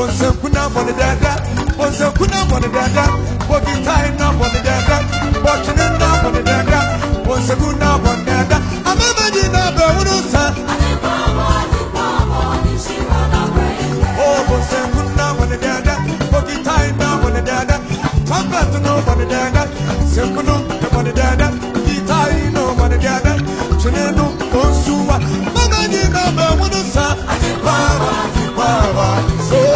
onse kuna bone dada onse kuna bone dada boki tai na bone dada boki na na bone dada onse kuna bone dada amama di na be wuru sa oh onse kuna bone dada boki tai na bone dada tamba tu no bone dada se kuna dead, dada di tai no bone dada chune no onsuwa mama di na be wuru sa Power, power, so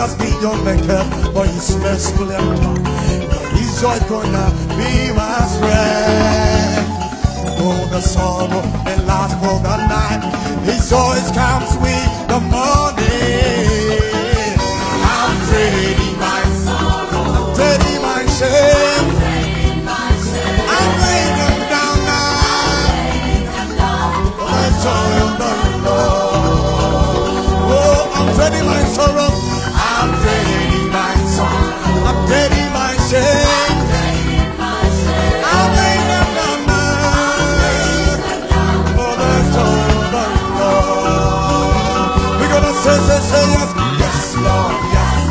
I'm blessed beyond maker, for His merciful and love. His joy gonna be my strength. Though the sorrow may last for the night, His joy comes with the morning. I'm trading my sorrow, trading my shame. I'm laying them down now. For the joy Przez yes Lord, yes Lord, yes